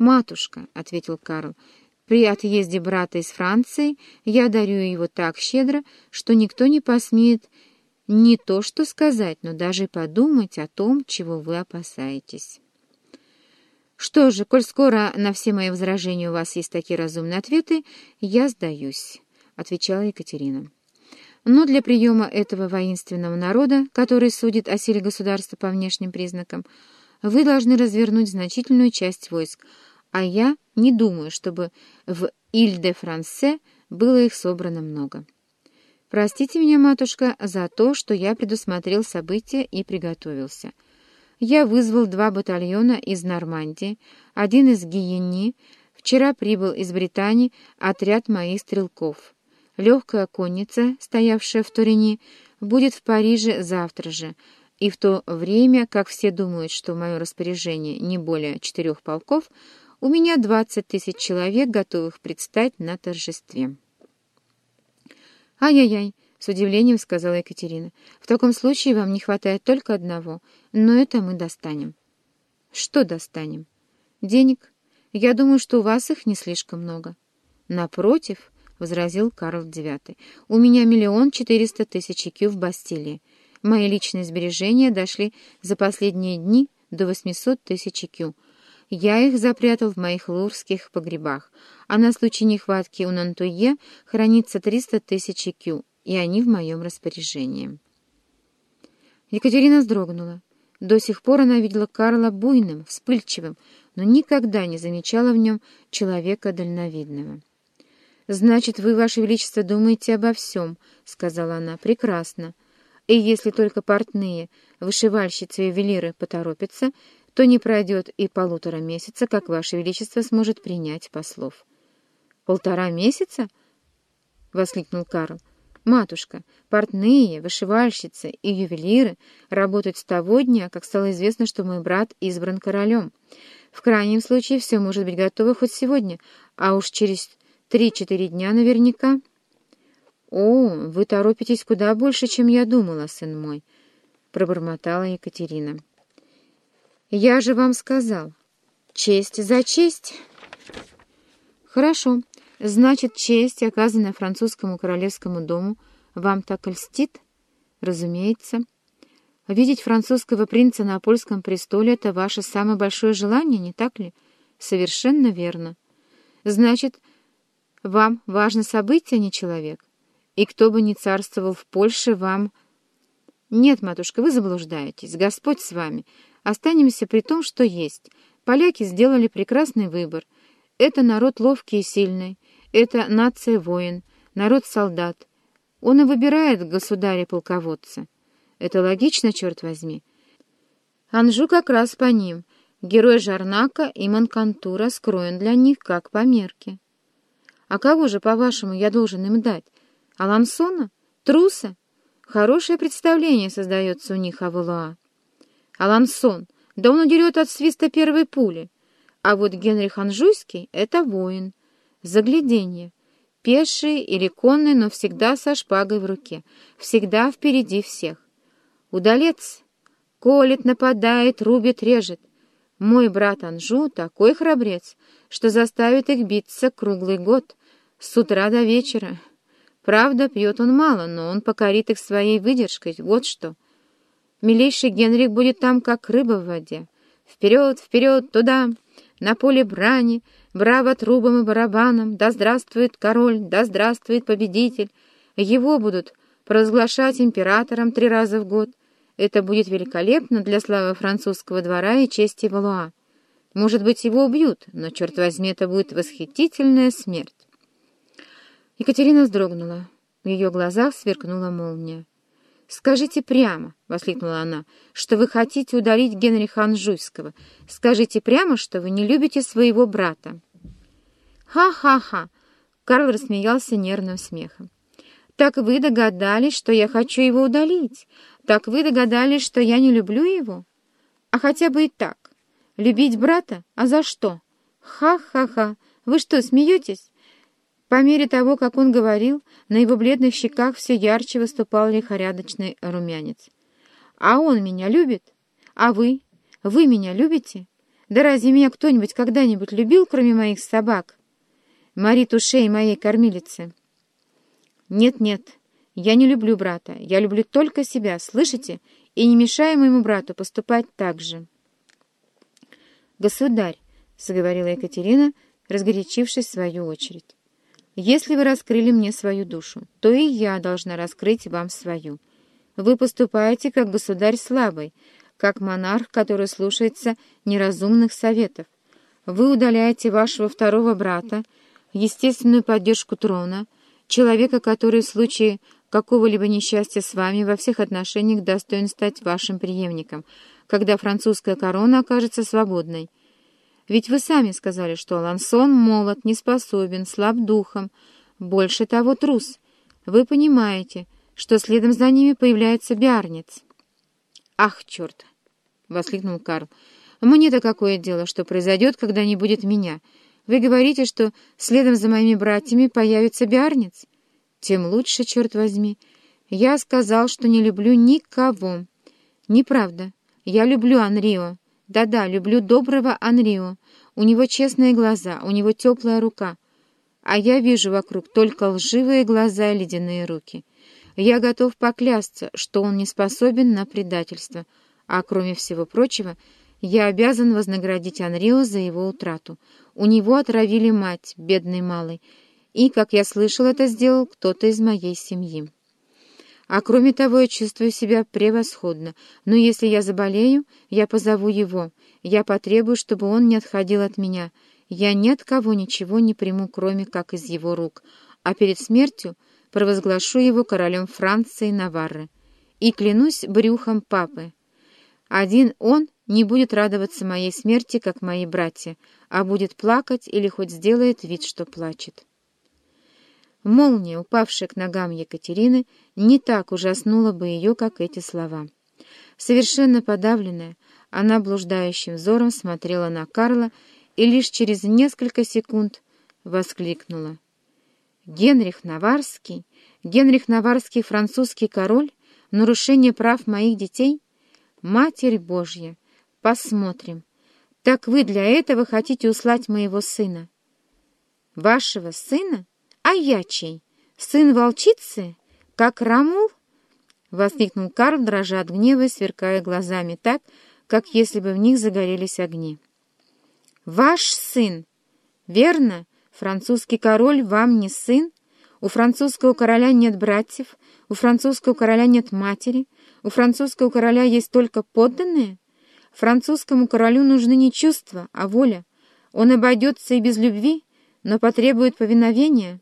«Матушка», — ответил Карл, — «при отъезде брата из Франции я дарю его так щедро, что никто не посмеет не то что сказать, но даже подумать о том, чего вы опасаетесь». «Что же, коль скоро на все мои возражения у вас есть такие разумные ответы, я сдаюсь», — отвечала Екатерина. «Но для приема этого воинственного народа, который судит о силе государства по внешним признакам, вы должны развернуть значительную часть войск, а я не думаю, чтобы в Иль-де-Франсе было их собрано много. Простите меня, матушка, за то, что я предусмотрел события и приготовился. Я вызвал два батальона из Нормандии, один из Гиенни, вчера прибыл из Британии отряд моих стрелков. Легкая конница, стоявшая в Турини, будет в Париже завтра же, и в то время, как все думают, что в мое распоряжение не более четырех полков, у меня двадцать тысяч человек, готовых предстать на торжестве. «Ай-яй-яй!» — с удивлением сказала Екатерина. «В таком случае вам не хватает только одного, но это мы достанем». «Что достанем?» «Денег. Я думаю, что у вас их не слишком много». «Напротив», — возразил Карл IX, — «у меня миллион четыреста тысяч кю в Бастилии. Мои личные сбережения дошли за последние дни до восьмисот тысяч кю». Я их запрятал в моих лурских погребах, а на случай нехватки у Нантуе хранится 300 тысяч кю, и они в моем распоряжении. Екатерина вздрогнула. До сих пор она видела Карла буйным, вспыльчивым, но никогда не замечала в нем человека дальновидного. «Значит, вы, Ваше Величество, думаете обо всем», — сказала она. «Прекрасно. И если только портные, вышивальщицы и ювелиры поторопятся, то не пройдет и полутора месяца, как Ваше Величество сможет принять послов. «Полтора месяца?» — воскликнул Карл. «Матушка, портные, вышивальщицы и ювелиры работают с того дня, как стало известно, что мой брат избран королем. В крайнем случае все может быть готово хоть сегодня, а уж через три-четыре дня наверняка». «О, вы торопитесь куда больше, чем я думала, сын мой», — пробормотала Екатерина. Я же вам сказал. Честь за честь. Хорошо. Значит, честь, оказанная французскому королевскому дому, вам так льстит? Разумеется. Видеть французского принца на польском престоле — это ваше самое большое желание, не так ли? Совершенно верно. Значит, вам важно событие, а не человек. И кто бы ни царствовал в Польше, вам... Нет, матушка, вы заблуждаетесь. Господь с вами. Останемся при том, что есть. Поляки сделали прекрасный выбор. Это народ ловкий и сильный. Это нация воин, народ солдат. Он и выбирает государя-полководца. Это логично, черт возьми. Анжу как раз по ним. Герой Жарнака и Манкантура скроен для них как по мерке. А кого же, по-вашему, я должен им дать? Алансона? Труса? Хорошее представление создается у них о Валуа. Алансон, да он удерет от свиста первой пули. А вот Генрих Анжуйский — это воин. Загляденье. Пеший или конный, но всегда со шпагой в руке. Всегда впереди всех. Удалец. Колет, нападает, рубит, режет. Мой брат Анжу такой храбрец, что заставит их биться круглый год, с утра до вечера. Правда, пьет он мало, но он покорит их своей выдержкой, вот что. Милейший Генрих будет там, как рыба в воде. Вперед, вперед, туда, на поле брани, браво трубам и барабанам, да здравствует король, да здравствует победитель. Его будут провозглашать императором три раза в год. Это будет великолепно для славы французского двора и чести Валуа. Может быть, его убьют, но, черт возьми, это будет восхитительная смерть. Екатерина вздрогнула. В ее глазах сверкнула молния. «Скажите прямо», — воскликнула она, — «что вы хотите удалить Генриха Анжуйского. Скажите прямо, что вы не любите своего брата». «Ха-ха-ха!» — Карл рассмеялся нервным смехом. «Так вы догадались, что я хочу его удалить? Так вы догадались, что я не люблю его? А хотя бы и так. Любить брата? А за что? Ха-ха-ха! Вы что, смеетесь? По мере того, как он говорил, на его бледных щеках все ярче выступал лихорядочный румянец. «А он меня любит? А вы? Вы меня любите? Да разве меня кто-нибудь когда-нибудь любил, кроме моих собак? Мари Туше и моей кормилицы. Нет-нет, я не люблю брата. Я люблю только себя, слышите? И не мешаю моему брату поступать так же. Государь, — заговорила Екатерина, разгорячившись в свою очередь, — если вы раскрыли мне свою душу, то и я должна раскрыть вам свою. Вы поступаете как государь слабый, как монарх, который слушается неразумных советов. Вы удаляете вашего второго брата, естественную поддержку трона, человека, который в случае какого-либо несчастья с вами во всех отношениях достоин стать вашим преемником, когда французская корона окажется свободной. Ведь вы сами сказали, что Алансон молод, не способен, слаб духом, больше того трус. Вы понимаете, что следом за ними появляется Биарнец. «Ах, черт!» — воскликнул Карл. «Мне-то какое дело, что произойдет, когда не будет меня? Вы говорите, что следом за моими братьями появится Биарнец? Тем лучше, черт возьми. Я сказал, что не люблю никого. Неправда. Я люблю Анрио. Да-да, люблю доброго Анрио. У него честные глаза, у него теплая рука. А я вижу вокруг только лживые глаза и ледяные руки». Я готов поклясться, что он не способен на предательство, а, кроме всего прочего, я обязан вознаградить Анрио за его утрату. У него отравили мать, бедный малый, и, как я слышал, это сделал кто-то из моей семьи. А кроме того, я чувствую себя превосходно, но если я заболею, я позову его, я потребую, чтобы он не отходил от меня. Я ни от кого ничего не приму, кроме как из его рук, а перед смертью провозглашу его королем Франции Наварры. И клянусь брюхом папы. Один он не будет радоваться моей смерти, как мои братья, а будет плакать или хоть сделает вид, что плачет. Молния, упавшая к ногам Екатерины, не так ужаснула бы ее, как эти слова. Совершенно подавленная, она блуждающим взором смотрела на Карла и лишь через несколько секунд воскликнула. Генрих Наварский, Генрих Наварский, французский король, нарушение прав моих детей? Матерь Божья, посмотрим. Так вы для этого хотите услать моего сына? Вашего сына? А я чей? Сын волчицы? Как Рамул? Воскликнул Карл, дрожа от гнева и сверкая глазами так, как если бы в них загорелись огни. «Ваш сын! Верно, Французский король вам не сын? У французского короля нет братьев, у французского короля нет матери, у французского короля есть только подданные? Французскому королю нужны не чувства, а воля. Он обойдется и без любви, но потребует повиновения.